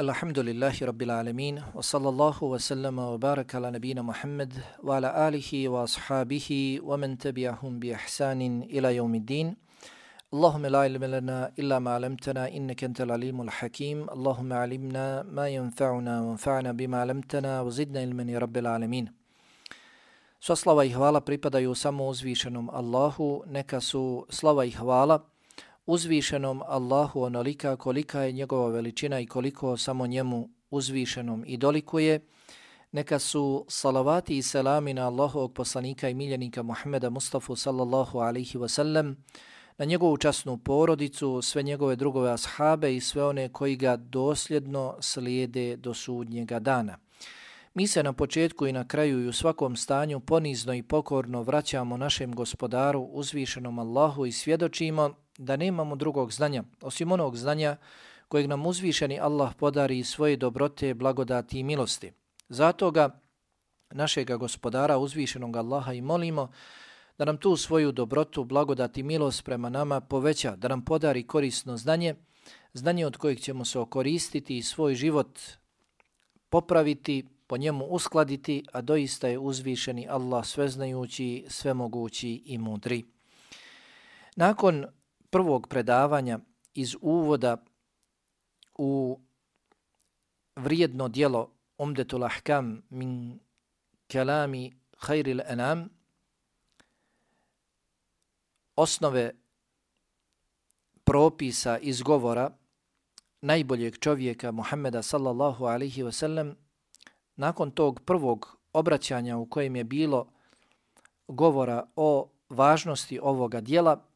Alhamdulillahi Rabbil Alamin wa sallallahu wa sallama wa baraka ala nabina Muhammad wa ala alihi wa ashabihi wa man tabi'ahum bi ihsanin ila yawmiddin. Allahumma la ilma lana illa ma 'allamtana innaka antal alimul hakim. Allahumma 'allimna ma yanfa'una wanfa'na bima 'allamtana wa zidna ilman ya rabbil alamin. Sva slava i hvala pripadaju samo uzvišenom Allahu, neka su slava i hvala uzvišenom Allahu onolika kolika je njegova veličina i koliko samo njemu uzvišenom i dolikuje. Neka su salavati i selami na Allahovog poslanika i miljenika Muhammeda Mustafa sallallahu alaihi wasallam, na njegovu časnu porodicu, sve njegove drugove ashabe i sve one koji ga dosljedno slijede do sudnjega dana. Mi se na početku i na kraju i u svakom stanju ponizno i pokorno vraćamo našem gospodaru, uzvišenom Allahu i svjedočimo da nemamo drugog znanja, osim onog znanja kojeg nam uzvišeni Allah podari svoje dobrote, blagodati i milosti. Zato ga, našega gospodara, uzvišenog Allaha i molimo da nam tu svoju dobrotu, blagodati i milost prema nama poveća, da nam podari korisno znanje, znanje od kojeg ćemo se okoristiti i svoj život popraviti, po njemu uskladiti, a doista je uzvišeni Allah sveznajući, svemogući i mudri. Nakon prvog predavanja iz uvoda u vrijedno dijelo Umdetul Ahkam min kelami Khairil Anam, osnove propisa izgovora najboljeg čovjeka Muhammeda sallallahu alaihi wasallam, nakon tog prvog obraćanja u kojem je bilo govora o važnosti ovoga dijela,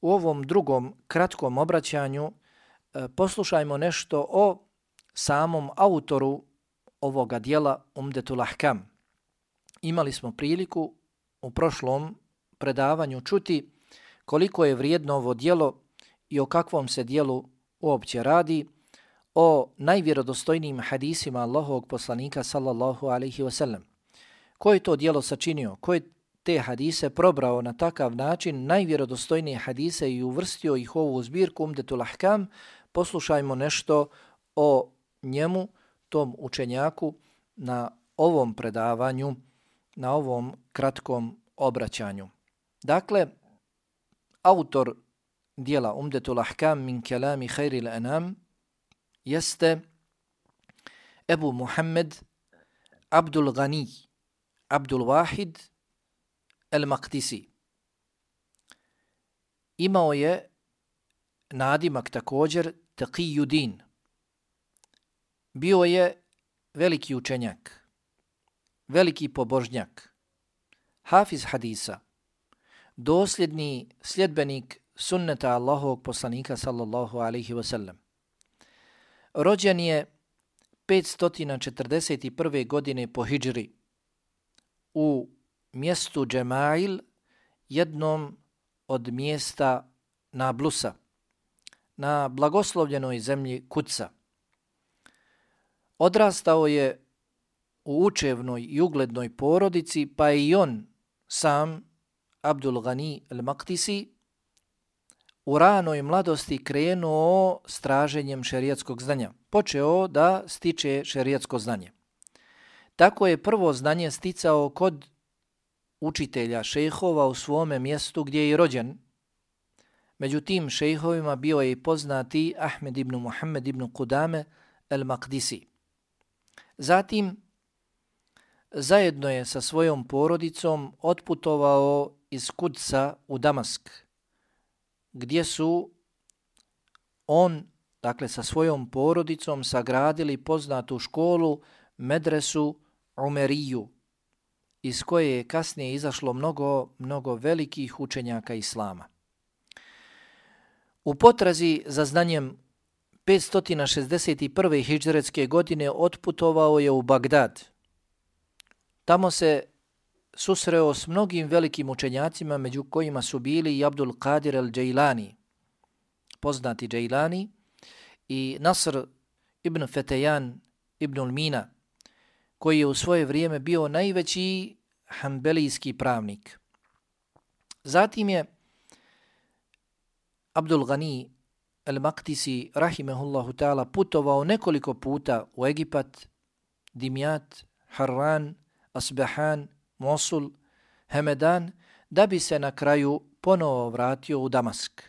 u ovom drugom kratkom obraćanju e, poslušajmo nešto o samom autoru ovoga dijela Umdetul Ahkam. Imali smo priliku u prošlom predavanju čuti koliko je vrijedno ovo dijelo i o kakvom se dijelu uopće radi, o najvjerodostojnijim hadisima Allahovog poslanika sallallahu alaihi wasallam. Ko je to dijelo sačinio? Ko je te hadise probrao na takav način, najvjerodostojnije hadise i uvrstio ih u ovu zbirku Umdetul Ahkam, poslušajmo nešto o njemu, tom učenjaku, na ovom predavanju, na ovom kratkom obraćanju. Dakle, autor dijela Umdetul Ahkam min kelami khairil anam jeste Ebu Muhammed Abdul Ghani Abdul Wahid el-Maktisi. Imao je nadimak također Taqiyuddin. Bio je veliki učenjak, veliki pobožnjak, hafiz hadisa, dosljedni sljedbenik sunneta Allahovog poslanika sallallahu alaihi wasallam. Rođen je 541. godine po hijđri u mjestu Džemail, jednom od mjesta Nablusa, na blagoslovljenoj zemlji Kuca. Odrastao je u učevnoj i uglednoj porodici, pa i on sam, Abdul Ghani al-Maktisi, u ranoj mladosti krenuo straženjem šerijatskog znanja. Počeo da stiče šerijatsko znanje. Tako je prvo znanje sticao kod učitelja šejhova u svome mjestu gdje je rođen. Među tim šejhovima bio je i poznati Ahmed ibn Muhammed ibn Kudame el-Maqdisi. Zatim, zajedno je sa svojom porodicom otputovao iz Kudsa u Damask, gdje su on, dakle sa svojom porodicom, sagradili poznatu školu Medresu Umeriju, iz koje je kasnije izašlo mnogo, mnogo velikih učenjaka Islama. U potrazi za znanjem 561. hijđretske godine otputovao je u Bagdad. Tamo se susreo s mnogim velikim učenjacima, među kojima su bili i Abdul Qadir al-Džajlani, poznati Džajlani, i Nasr ibn Fetejan ibn al-Mina, koji je u svoje vrijeme bio najveći hanbelijski pravnik. Zatim je Abdul Ghani el-Maktisi, rahimehullahu ta'ala, putovao nekoliko puta u Egipat, Dimjat, Harran, Asbehan, Mosul, Hemedan, da bi se na kraju ponovo vratio u Damask.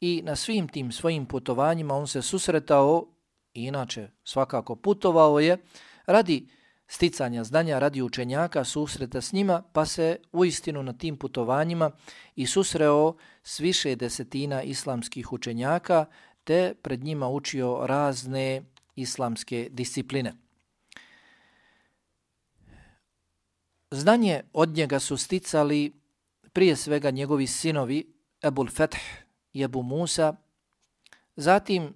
I na svim tim svojim putovanjima on se susretao, inače svakako putovao je, radi sticanja znanja, radi učenjaka, susreta s njima, pa se u istinu na tim putovanjima i susreo s više desetina islamskih učenjaka, te pred njima učio razne islamske discipline. Znanje od njega su sticali prije svega njegovi sinovi Ebul Feth i Ebu Musa, zatim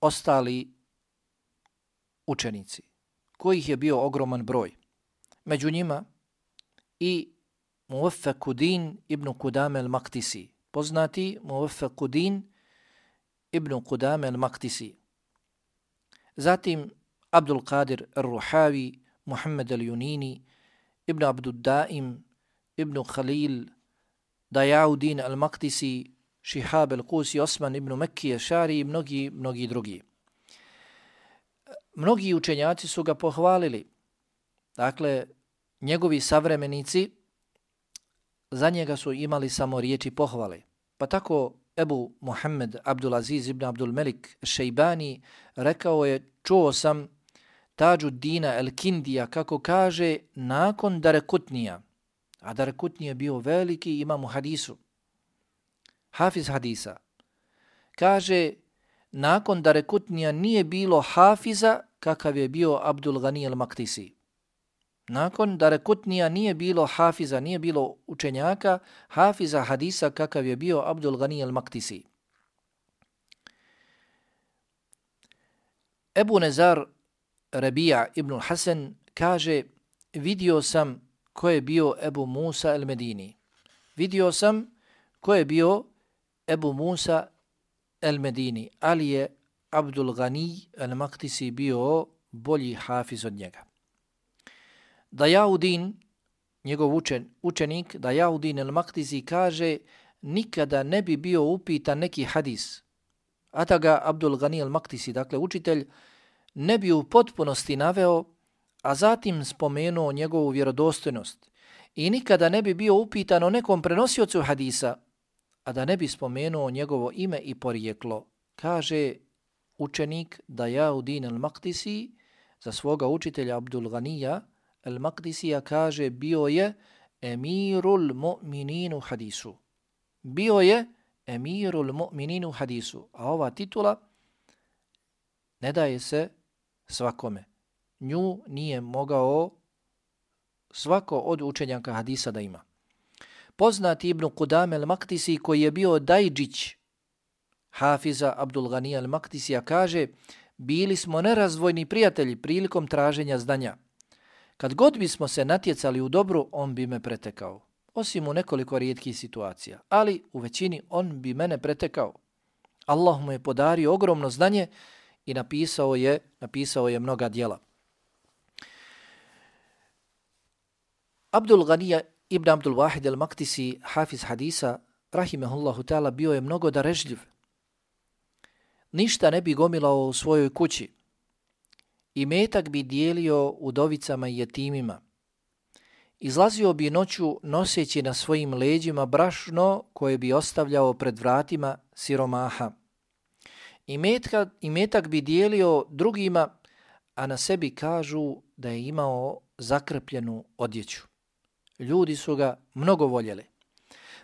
ostali učenici, kojih je bio ogroman broj. Među njima i Muwaffaqudin ibn Qudame al-Maktisi, poznati Muwaffaqudin ibn Qudame al-Maktisi. Zatim Abdul Qadir al-Ruhavi, Muhammed al-Junini, ibn Abdul Daim, ibn Khalil, Dajaudin al-Maktisi, Shihab al-Qusi, Osman ibn Mekki, Šari i mnogi, mnogi drugi. Mnogi učenjaci su ga pohvalili. Dakle, njegovi savremenici za njega su imali samo riječi pohvale. Pa tako Ebu Muhammed Abdulaziz ibn Abdul Melik Šejbani rekao je, čuo sam Tađu Dina El Kindija, kako kaže, nakon Darekutnija, a Darekutnija je bio veliki imam u hadisu, hafiz hadisa, kaže, nakon Darekutnija nije bilo hafiza kakav je bio Abdul Ghani al-Maktisi. Nakon Darekutnija nije bilo hafiza, nije bilo učenjaka, hafiza hadisa kakav je bio Abdul Ghani al-Maktisi. Ebu Nezar Rabija ibn Hasan kaže vidio sam ko je bio Ebu Musa el Medini. Vidio sam ko je bio Ebu Musa el Medini, ali je Abdul Ghani el Maktisi bio bolji hafiz od njega. Dajaudin, njegov učen, učenik, Dajaudin el Maktisi kaže nikada ne bi bio upitan neki hadis. A da ga Abdul Ghani el Maktisi, dakle učitelj, ne bi u potpunosti naveo, a zatim spomenuo njegovu vjerodostojnost i nikada ne bi bio upitan o nekom prenosiocu hadisa, a da ne bi spomenuo njegovo ime i porijeklo, kaže učenik Dajaudin al-Maktisi za svoga učitelja Abdul Ghanija al-Maktisija kaže bio je emirul mu'mininu hadisu. Bio je emirul mu'mininu hadisu. A ova titula ne daje se svakome. Nju nije mogao svako od učenjaka hadisa da ima. Poznati Ibn Kudame al-Maktisi koji je bio Dajđić Hafiza Abdul Ghani al-Maktisija kaže bili smo nerazvojni prijatelji prilikom traženja znanja. Kad god bismo se natjecali u dobru, on bi me pretekao. Osim u nekoliko rijetkih situacija. Ali u većini on bi mene pretekao. Allah mu je podario ogromno znanje i napisao je, napisao je mnoga djela. Abdul Ghani ibn Abdul Wahid al-Maktisi, hafiz hadisa, rahimehullahu ta'ala, bio je mnogo darežljiv. Ništa ne bi gomilao u svojoj kući. I metak bi dijelio udovicama i jetimima. Izlazio bi noću noseći na svojim leđima brašno koje bi ostavljao pred vratima siromaha i, metka, i metak bi dijelio drugima, a na sebi kažu da je imao zakrpljenu odjeću. Ljudi su ga mnogo voljeli.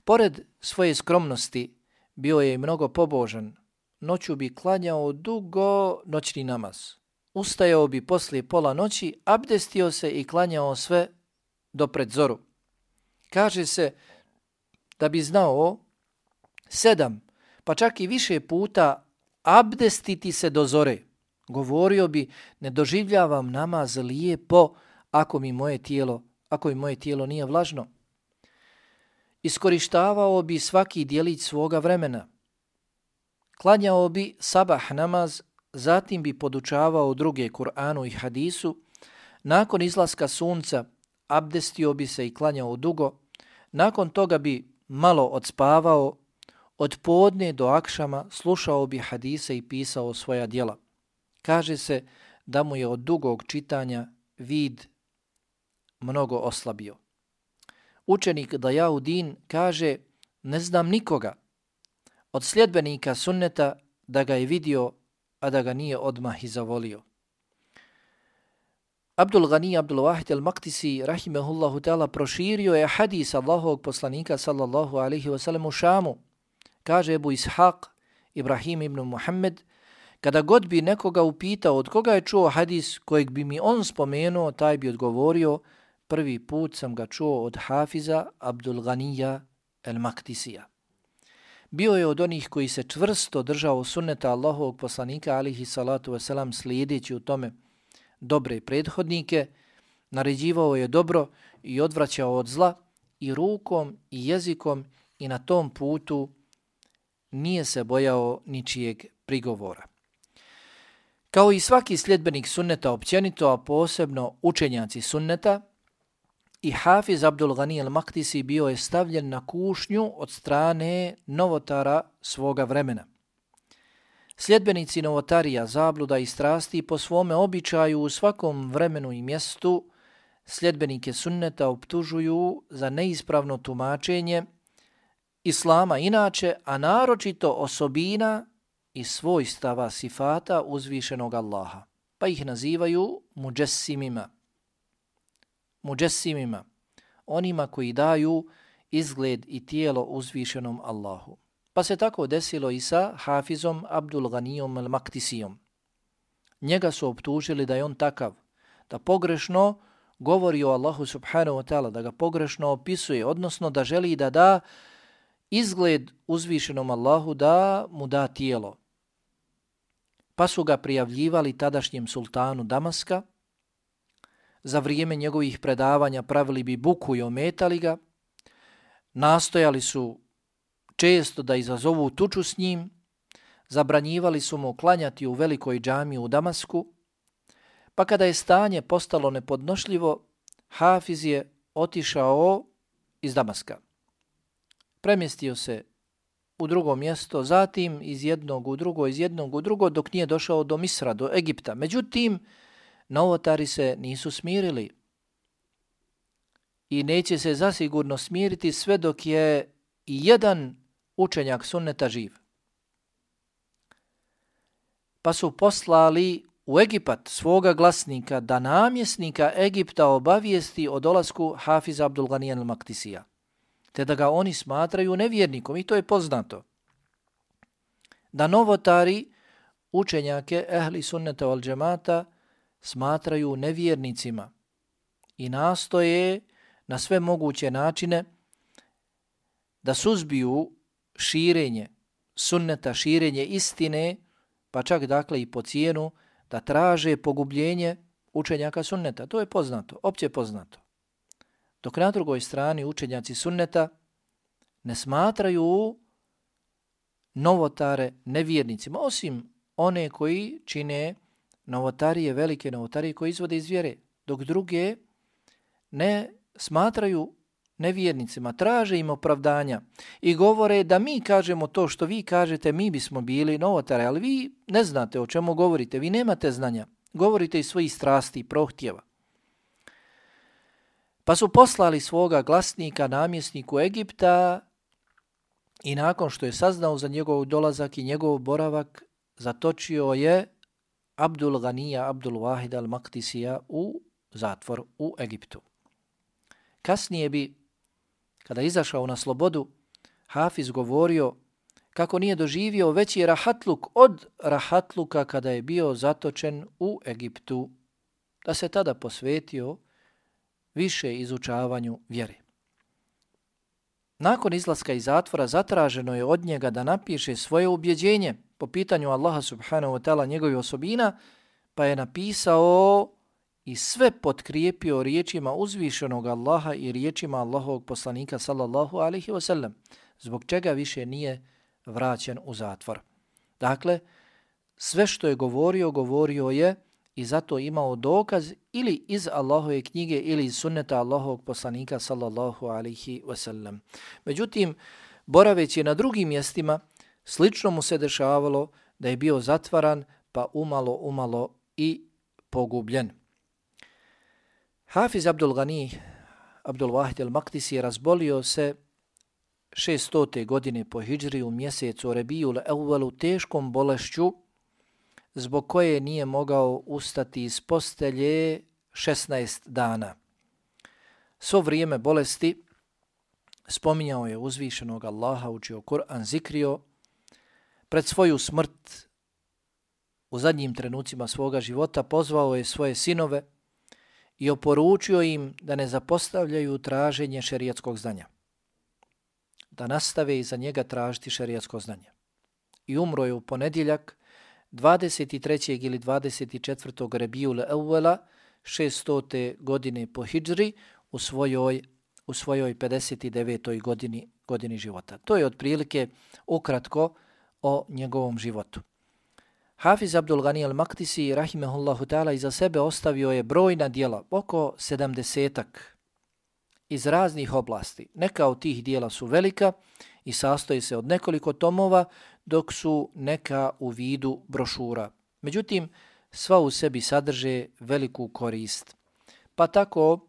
Pored svoje skromnosti bio je i mnogo pobožan. Noću bi klanjao dugo noćni namaz. Ustajao bi poslije pola noći, abdestio se i klanjao sve do predzoru. Kaže se da bi znao sedam, pa čak i više puta abdestiti se do zore. Govorio bi, ne doživljavam namaz lijepo ako mi moje tijelo, ako mi moje tijelo nije vlažno. Iskorištavao bi svaki dijelić svoga vremena. Klanjao bi sabah namaz, zatim bi podučavao druge Kur'anu i hadisu. Nakon izlaska sunca abdestio bi se i klanjao dugo. Nakon toga bi malo odspavao, od podne do akšama slušao bi hadise i pisao svoja djela. Kaže se da mu je od dugog čitanja vid mnogo oslabio. Učenik Dajaudin kaže, ne znam nikoga od sljedbenika sunneta da ga je vidio, a da ga nije odmah i zavolio. Abdul Ghani Abdul Wahid al-Maktisi rahimehullahu ta'ala proširio je hadis Allahovog poslanika sallallahu alaihi wasallam u Šamu. Kaže Ebu Ishaq Ibrahim ibn Muhammed, kada god bi nekoga upitao od koga je čuo hadis kojeg bi mi on spomenuo, taj bi odgovorio, prvi put sam ga čuo od Hafiza Abdul Ghanija al-Maktisija. Bio je od onih koji se čvrsto držao sunneta Allahovog poslanika alihi salatu wasalam slijedeći u tome dobre prethodnike, naređivao je dobro i odvraćao od zla i rukom i jezikom i na tom putu nije se bojao ničijeg prigovora. Kao i svaki sljedbenik sunneta općenito, a posebno učenjaci sunneta, i Hafiz Abdul Ghani al-Maktisi bio je stavljen na kušnju od strane novotara svoga vremena. Sljedbenici novotarija, zabluda i strasti po svome običaju u svakom vremenu i mjestu sljedbenike sunneta optužuju za neispravno tumačenje islama inače, a naročito osobina i svojstava sifata uzvišenog Allaha, pa ih nazivaju muđesimima. Muđesimima, onima koji daju izgled i tijelo uzvišenom Allahu. Pa se tako desilo i sa Hafizom Abdul Ghanijom al-Maktisijom. Njega su optužili da je on takav, da pogrešno govori o Allahu subhanahu wa ta'ala, da ga pogrešno opisuje, odnosno da želi da da izgled uzvišenom Allahu da mu da tijelo. Pa su ga prijavljivali tadašnjem sultanu Damaska, za vrijeme njegovih predavanja pravili bi buku i ometali ga, nastojali su često da izazovu tuču s njim, zabranjivali su mu klanjati u velikoj džami u Damasku, pa kada je stanje postalo nepodnošljivo, Hafiz je otišao iz Damaska. Premjestio se u drugo mjesto, zatim iz jednog u drugo, iz jednog u drugo, dok nije došao do Misra, do Egipta. Međutim, novotari se nisu smirili i neće se zasigurno smiriti sve dok je i jedan učenjak sunneta živ. Pa su poslali u Egipat svoga glasnika da namjesnika Egipta obavijesti o dolasku Hafiza Abdulganijan al-Maktisija, te da ga oni smatraju nevjernikom i to je poznato. Da novotari učenjake ehli sunneta wal džemata smatraju nevjernicima i nastoje na sve moguće načine da suzbiju širenje sunneta, širenje istine, pa čak dakle i po cijenu da traže pogubljenje učenjaka sunneta. To je poznato, opće poznato. Dok na drugoj strani učenjaci sunneta ne smatraju novotare nevjernicima, osim one koji čine novotarije, velike novotarije koji izvode iz vjere, dok druge ne smatraju nevjernicima, traže im opravdanja i govore da mi kažemo to što vi kažete, mi bismo bili novotare, ali vi ne znate o čemu govorite, vi nemate znanja, govorite iz svojih strasti i prohtjeva. Pa su poslali svoga glasnika namjesniku Egipta i nakon što je saznao za njegov dolazak i njegov boravak, zatočio je Abdul Ghanija Abdul Wahid al-Maktisija u zatvor u Egiptu. Kasnije bi kada izašao na slobodu, Hafiz govorio kako nije doživio veći rahatluk od rahatluka kada je bio zatočen u Egiptu, da se tada posvetio više izučavanju vjere. Nakon izlaska iz zatvora zatraženo je od njega da napiše svoje ubjeđenje po pitanju Allaha subhanahu wa ta'ala njegovih osobina, pa je napisao i sve potkrijepio riječima uzvišenog Allaha i riječima Allahovog poslanika sallallahu alaihi wa sallam, zbog čega više nije vraćen u zatvor. Dakle, sve što je govorio, govorio je i zato imao dokaz ili iz Allahove knjige ili iz sunneta Allahovog poslanika sallallahu alaihi wasallam. Međutim, boraveći na drugim mjestima, slično mu se dešavalo da je bio zatvaran, pa umalo, umalo i pogubljen. Hafiz Abdul Ghani, Abdul Wahid al-Maktisi je razbolio se 600. godine po Hidžri u mjesecu Rebiju u teškom bolešću zbog koje nije mogao ustati iz postelje 16 dana. Svo vrijeme bolesti spominjao je uzvišenog Allaha, učio Kur'an, zikrio, pred svoju smrt u zadnjim trenucima svoga života pozvao je svoje sinove i oporučio im da ne zapostavljaju traženje šerijatskog znanja. Da nastave iza njega tražiti šerijatsko znanje. I umro je u ponedjeljak 23. ili 24. rebijule Evvela 600. godine po Hidžri u svojoj, u svojoj 59. godini, godini života. To je otprilike ukratko o njegovom životu. Hafiz Abdul Ghani al-Maktisi, rahimehullahu ta'ala, iza sebe ostavio je brojna dijela, oko sedamdesetak iz raznih oblasti. Neka od tih dijela su velika i sastoji se od nekoliko tomova, dok su neka u vidu brošura. Međutim, sva u sebi sadrže veliku korist. Pa tako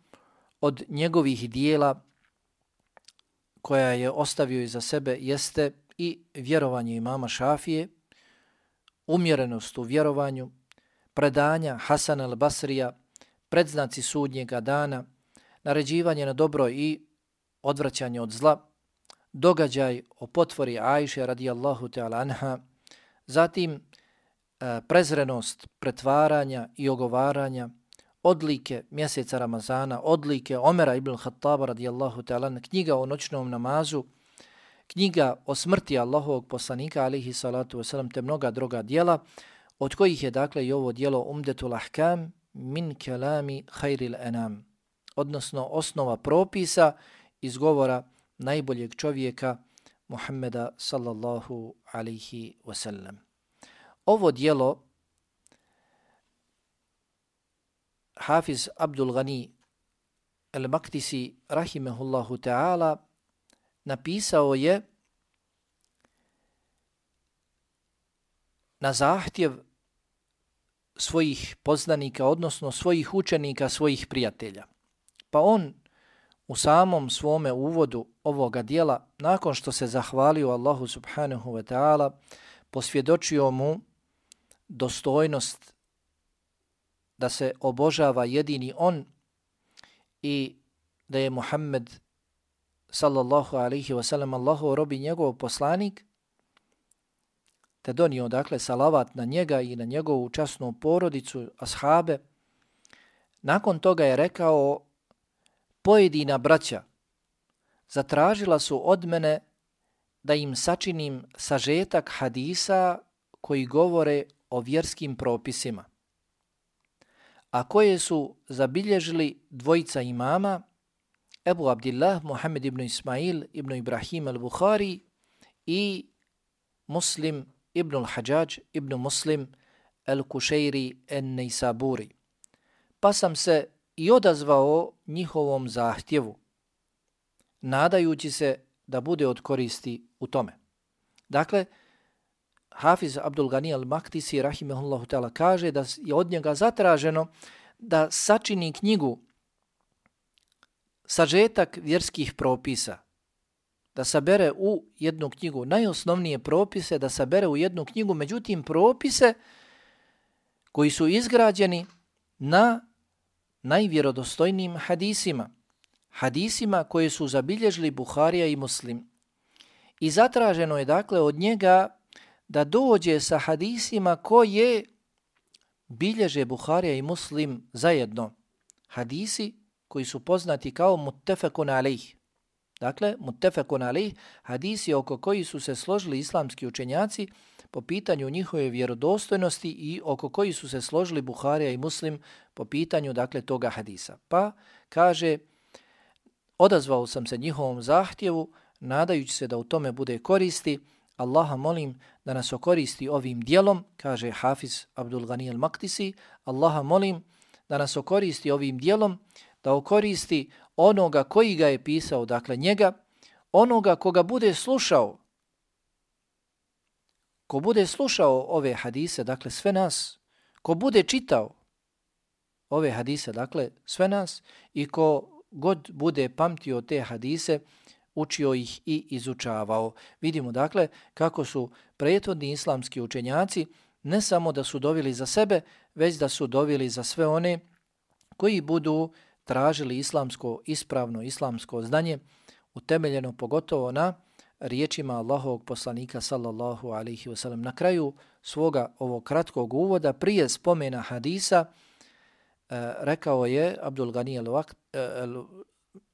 od njegovih dijela koja je ostavio iza sebe jeste i vjerovanje imama Šafije, umjerenost u vjerovanju, predanja Hasan al-Basrija, predznaci sudnjega dana, naređivanje na dobro i odvraćanje od zla, događaj o potvori Ajše radijallahu ta'ala anha, zatim e, prezrenost pretvaranja i ogovaranja, odlike mjeseca Ramazana, odlike Omera ibn Khattaba radijallahu ta'ala, knjiga o noćnom namazu, knjiga o smrti Allahovog poslanika alihi salatu wasalam te mnoga druga dijela, od kojih je dakle i ovo dijelo Umdetul Ahkam min kelami khairil enam, odnosno osnova propisa iz govora najboljeg čovjeka Muhammeda sallallahu alaihi wasallam. Ovo dijelo Hafiz Abdul Ghani al-Maktisi rahimehullahu ta'ala napisao je na zahtjev svojih poznanika, odnosno svojih učenika, svojih prijatelja. Pa on u samom svome uvodu ovoga dijela, nakon što se zahvalio Allahu subhanahu wa ta'ala, posvjedočio mu dostojnost da se obožava jedini on i da je Muhammed sallallahu alaihi wa sallam Allahu robi njegov poslanik, te donio dakle salavat na njega i na njegovu časnu porodicu, ashabe, nakon toga je rekao pojedina braća zatražila su od mene da im sačinim sažetak hadisa koji govore o vjerskim propisima, a koje su zabilježili dvojica imama, Ebu Abdillah, Muhammed ibn Ismail ibn Ibrahim al-Bukhari i Muslim ibn al-Hajjaj ibn Muslim al-Kushairi en-Nisaburi. Pa sam se i odazvao njihovom zahtjevu, nadajući se da bude od koristi u tome. Dakle, Hafiz Abdul Ghani al-Maktisi, rahimahullahu ta'ala, kaže da je od njega zatraženo da sačini knjigu sažetak vjerskih propisa, da sabere u jednu knjigu najosnovnije propise, da sabere u jednu knjigu, međutim propise koji su izgrađeni na najvjerodostojnijim hadisima, hadisima koje su zabilježili Buharija i Muslim. I zatraženo je dakle od njega da dođe sa hadisima koje bilježe Buharija i Muslim zajedno. Hadisi koji su poznati kao muttefekun alejh. Dakle, muttefekun alejh, hadisi oko koji su se složili islamski učenjaci po pitanju njihove vjerodostojnosti i oko koji su se složili Buharija i Muslim po pitanju dakle toga hadisa. Pa kaže, odazvao sam se njihovom zahtjevu, nadajući se da u tome bude koristi, Allaha molim da nas okoristi ovim dijelom, kaže Hafiz Abdul Ghani al-Maktisi, Allaha molim da nas okoristi ovim dijelom, da okoristi onoga koji ga je pisao, dakle njega, onoga koga bude slušao, ko bude slušao ove hadise, dakle sve nas, ko bude čitao ove hadise, dakle sve nas, i ko god bude pamtio te hadise, učio ih i izučavao. Vidimo dakle kako su prethodni islamski učenjaci ne samo da su dovili za sebe, već da su dovili za sve one koji budu tražili islamsko, ispravno islamsko znanje, utemeljeno pogotovo na riječima Allahovog poslanika sallallahu alaihi wasallam. Na kraju svoga ovog kratkog uvoda, prije spomena hadisa, e, rekao je Abdul Gani al-Waqt, e,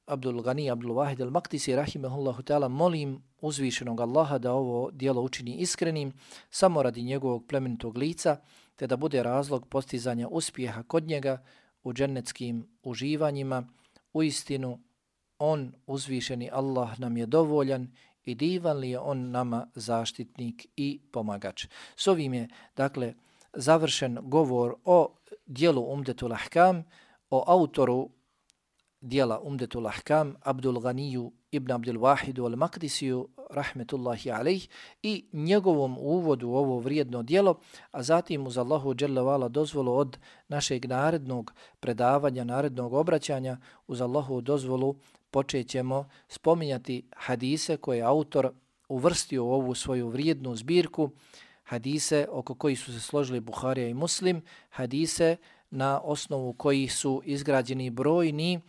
Abdul Gani Abdul Wahid al-Maktisi rahimehullahu ta'ala molim uzvišenog Allaha da ovo dijelo učini iskrenim samo radi njegovog plemenitog lica te da bude razlog postizanja uspjeha kod njega u džennetskim uživanjima. U istinu, on uzvišeni Allah nam je dovoljan i divan li je on nama zaštitnik i pomagač. S ovim je, dakle, završen govor o dijelu Umdetul Ahkam, o autoru dijela Umdetul Ahkam, Abdul Ghaniju ibn Abdul Wahidu al-Maqdisiju, rahmetullahi alaih, i njegovom uvodu u ovo vrijedno dijelo, a zatim uz Allahu dželle dozvolu od našeg narednog predavanja, narednog obraćanja, uz Allahu dozvolu počećemo spominjati hadise koje autor uvrstio u ovu svoju vrijednu zbirku, hadise oko kojih su se složili Buharija i Muslim, hadise na osnovu kojih su izgrađeni brojni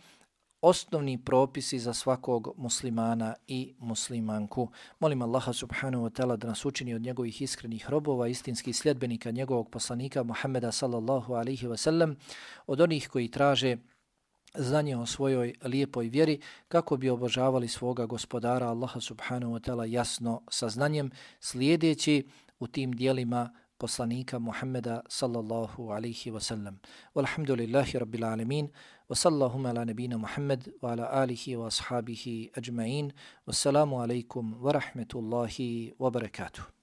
osnovni propisi za svakog muslimana i muslimanku. Molim Allaha subhanahu wa ta'ala da nas učini od njegovih iskrenih robova, istinskih sljedbenika njegovog poslanika Muhammeda sallallahu alaihi wa sallam, od onih koji traže znanje o svojoj lijepoj vjeri kako bi obožavali svoga gospodara Allaha subhanahu wa ta'ala jasno sa znanjem slijedeći u tim dijelima poslanika Muhammeda sallallahu alaihi wa sallam. Walhamdulillahi rabbil alamin. Wa sallahu ala nabina Muhammed, wa ala alihi wa ashabihi ajma'in. Wassalamu alaikum wa rahmetullahi wa barakatuh.